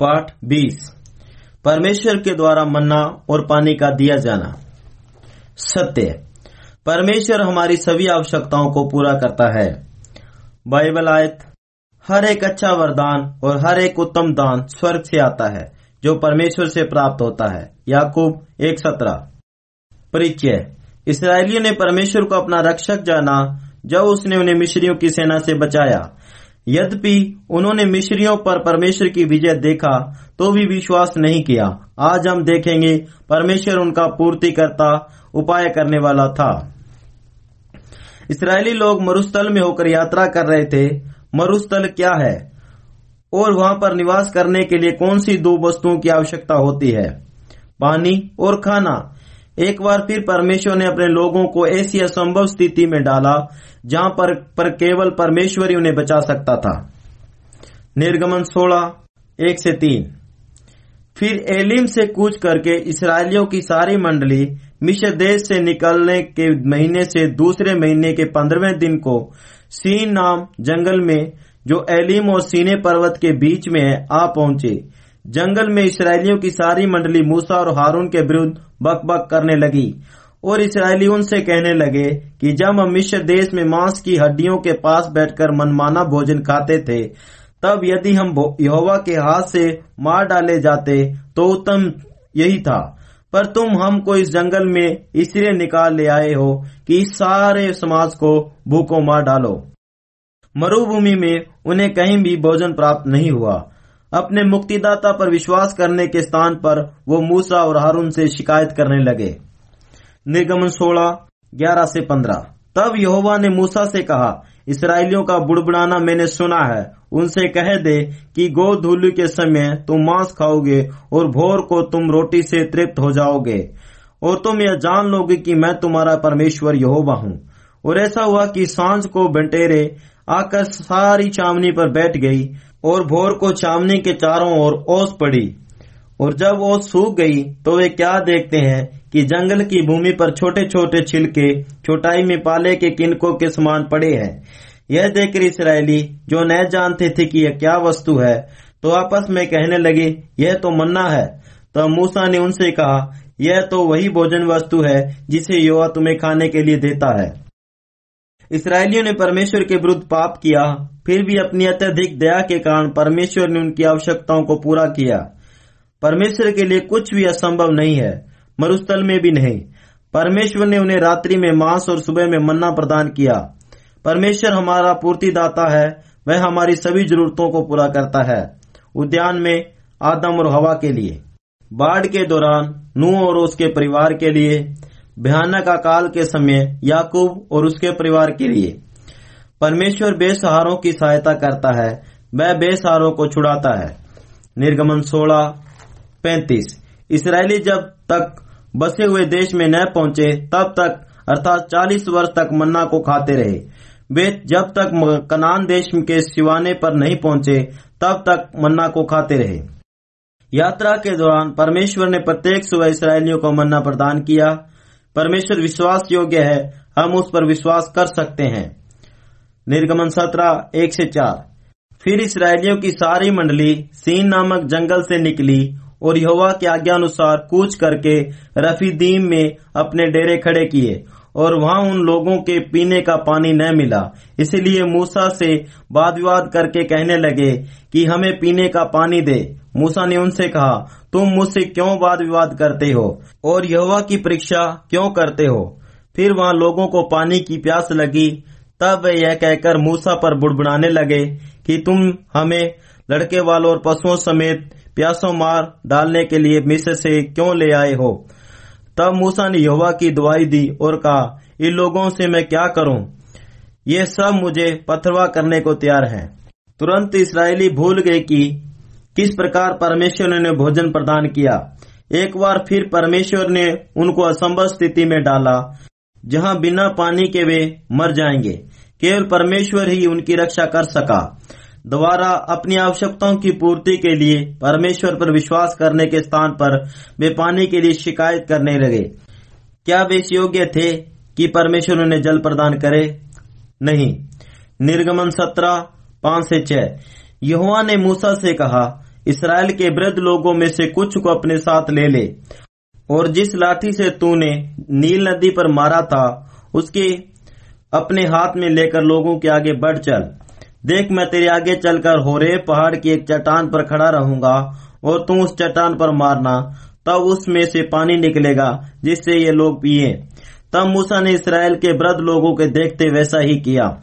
पाठ बीस। परमेश्वर के द्वारा मन्ना और पानी का दिया जाना। सत्य। परमेश्वर हमारी सभी आवश्यकताओं को पूरा करता है। बाइबल आयत, हर एक अच्छा वरदान और हर एक उत्तम दान स्वर्ग से आता है, जो परमेश्वर से प्राप्त होता है। याकूब एक सत्रह। परिचय। इसराइलियों ने परमेश्वर को अपना रक्षक जाना, जब उसने उन्हें मिश्रियों की सेना से बचाया। यद्यपि उन्होंने मिश्रियों पर परमेश्वर की विजय देखा तो भी विश्वास नहीं किया। आज हम देखेंगे, परमेश्वर उनका पूर्ति करता उपाय करने वाला था। इसराइली लोग मरुस्थल में होकर यात्रा कर रहे थे। मरुस्थल क्या है? और वहाँ पर निवास करने के लिए कौन सी दो वस्तुओं की आवश्यकता होती है? पानी और खाना। एक बार फिर परमेश्वर ने अपने लोगों को ऐसी असंभव स्थिति में डाला जहाँ पर, पर केवल परमेश्वर ही उन्हें बचा सकता था। निर्गमन 16 एक से तीन। फिर एलिम से कूच करके इसराइलियों की सारी मंडली मिश्र देश से निकलने के महीने से दूसरे महीने के पंद्रहवें दिन को सीन नाम जंगल में जो एलिम और सीने पर्वत के बीच में आ पहुँचे। जंगल में इसराइलियों की सारी मंडली मूसा और हारून के विरुद्ध बक करने लगी और इसराइली उनसे कहने लगे कि जब हम मिश्र देश में मांस की हड्डियों के पास बैठकर मनमाना भोजन खाते थे, तब यदि हम यहोवा के हाथ से मार डाले जाते तो उत्तम यही था। पर तुम हमको इस जंगल में इसलिए निकाल ले आए हो कि इस सारे समाज को भूखों मार डालो। मरुभूमि में उन्हें कहीं भी भोजन प्राप्त नहीं हुआ। अपने मुक्तिदाता पर विश्वास करने के स्थान पर वो मूसा और हारून से शिकायत करने लगे। निर्गमन सोलह, ग्यारह से पंद्रह। तब यहोवा ने मूसा से कहा, इसराइलियों का बुड़बुड़ाना मैंने सुना है। उनसे कह दे कि गो धूलू के समय तुम मांस खाओगे और भोर को तुम रोटी से तृप्त हो जाओगे। और तुम यह जान लोगे कि मैं तुम्हारा परमेश्वर यहोवा हूँ। और ऐसा हुआ कि साँझ को बंटेरे आकर सारी चावनी पर बैठ गई। और भोर को चामनी के चारों ओर ओस पड़ी। और जब ओस सूख गई तो वे क्या देखते हैं कि जंगल की भूमि पर छोटे छोटे छिलके छोटाई में पाले के किनकों के समान पड़े हैं। यह देखकर इसराइली, जो न जानते थे कि यह क्या वस्तु है तो आपस में कहने लगे, यह तो मन्ना है। तो मूसा ने उनसे कहा, यह तो वही भोजन वस्तु है, जिसे युवा तुम्हें खाने के लिए देता है। इसराइलियों ने परमेश्वर के विरुद्ध पाप किया, फिर भी अपनी अत्यधिक दया के कारण परमेश्वर ने उनकी आवश्यकताओं को पूरा किया। परमेश्वर के लिए कुछ भी असंभव नहीं है, मरुस्थल में भी नहीं। परमेश्वर ने उन्हें रात्रि में मांस और सुबह में मन्ना प्रदान किया। परमेश्वर हमारा पूर्तिदाता है, वह हमारी सभी जरूरतों को पूरा करता है, उद्यान में, आदम और हवा के लिए। बाढ़ के दौरान नू और उसके परिवार के लिए भयानक अकाल के समय याकूब और उसके परिवार के लिए। परमेश्वर बेसहारों की सहायता करता है, वह बेसहारों को छुड़ाता है। निर्गमन सोलह, पैंतीस। इसराइली जब तक बसे हुए देश में न पहुँचे, तब तक, अर्थात चालीस वर्ष तक मन्ना को खाते रहे। वे जब तक कनान देश के सिवाने पर नहीं पहुँचे, तब तक मन्ना को खाते रहे। यात्रा के दौरान परमेश्वर ने प्रत्येक सुबह इसराइलियों को मन्ना प्रदान किया परमेश्वर विश्वास योग्य है, हम उस पर विश्वास कर सकते हैं। निर्गमन सत्रह, एक से चार। फिर इसराइलियों की सारी मंडली सीन नामक जंगल से निकली और यहोवा के आज्ञा अनुसार कूच करके रफीदीम में अपने डेरे खड़े किए और वहाँ उन लोगों के पीने का पानी न मिला। इसलिए मूसा से वाद विवाद करके कहने लगे कि हमें पीने का पानी दे। मूसा ने उनसे कहा, तुम मुझसे क्यों वाद विवाद करते हो? और यहोवा की परीक्षा क्यों करते हो? फिर वहाँ लोगों को पानी की प्यास लगी। तब वे यह कहकर मूसा पर बुड़बुड़ाने लगे कि तुम हमें लड़के वालों और पशुओं समेत प्यासों मार डालने के लिए मिस्र से क्यों ले आए हो? तब मूसा ने यहोवा की दुआई दी और कहा, इन लोगों से मैं क्या करूँ? ये सब मुझे पथरवा करने को तैयार हैं। तुरंत इसराइली भूल गए कि किस प्रकार परमेश्वर ने भोजन प्रदान किया? एक बार फिर परमेश्वर ने उनको असंभव स्थिति में डाला, जहाँ बिना पानी के वे मर जाएँगे। केवल परमेश्वर ही उनकी रक्षा कर सका। दोबारा अपनी आवश्यकताओं की पूर्ति के लिए परमेश्वर पर विश्वास करने के स्थान पर वे पानी के लिए शिकायत करने लगे। क्या वे इस योग्य थे कि परमेश्वर उन्हें जल प्रदान करे? नहीं। निर्गमन सत्रह, पाँच से छह। युवा ने मूसा से कहा इसराइल के वृद्ध लोगों में से कुछ को अपने साथ ले ले। और जिस लाठी से तूने नील नदी पर मारा था, उसके अपने हाथ में लेकर लोगों के आगे बढ़ चल। देख, मैं तेरे आगे चलकर होरे पहाड़ की एक चट्टान पर खड़ा रहूँगा, और तू उस चट्टान पर मारना, तब उसमें से पानी निकलेगा जिससे ये लोग पिए। तब मूसा ने इसराइल के वृद्ध लोगों के देखते वैसा ही किया।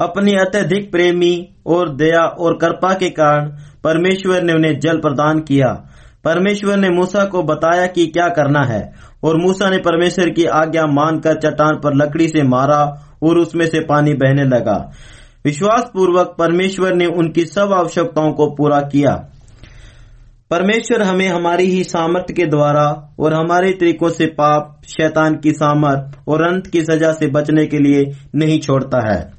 अपनी अत्यधिक प्रेमी और दया और कृपा के कारण परमेश्वर ने उन्हें जल प्रदान किया। परमेश्वर ने मूसा को बताया कि क्या करना है, और मूसा ने परमेश्वर की आज्ञा मानकर चट्टान पर लकड़ी से मारा और उसमें से पानी बहने लगा। विश्वास पूर्वक परमेश्वर ने उनकी सब आवश्यकताओं को पूरा किया। परमेश्वर हमें हमारी ही सामर्थ्य के द्वारा और हमारे तरीकों से पाप, शैतान की सामर्थ और अंत की सजा से बचने के लिए नहीं छोड़ता है।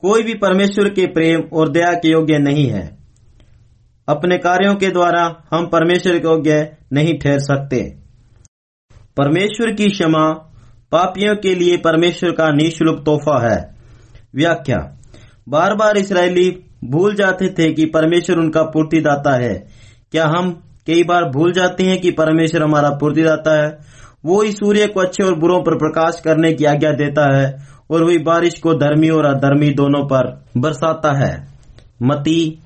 कोई भी परमेश्वर के प्रेम और दया के योग्य नहीं है। अपने कार्यों के द्वारा हम परमेश्वर के योग्य नहीं ठहर सकते। परमेश्वर की क्षमा पापियों के लिए परमेश्वर का निःशुल्क तोहफा है। व्याख्या बार बार इसराइली भूल जाते थे कि परमेश्वर उनका पूर्तिदाता है। क्या हम कई बार भूल जाते हैं कि परमेश्वर हमारा पूर्तिदाता है? वो ही सूर्य को अच्छे और बुरों पर प्रकाश करने की आज्ञा देता है और वही बारिश को धर्मी और अधर्मी दोनों पर बरसाता है। मती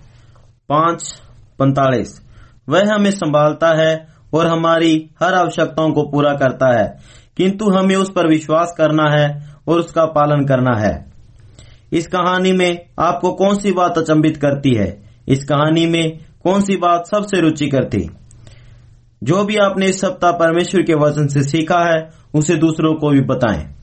पाँच पैतालीस। वह हमें संभालता है और हमारी हर आवश्यकताओं को पूरा करता है। किंतु हमें उस पर विश्वास करना है और उसका पालन करना है। इस कहानी में आपको कौन सी बात अचंबित करती है? इस कहानी में कौन सी बात सबसे रुचिकर थी जो भी आपने इस सप्ताह परमेश्वर के वचन से सीखा है, उसे दूसरों को भी बताएँ।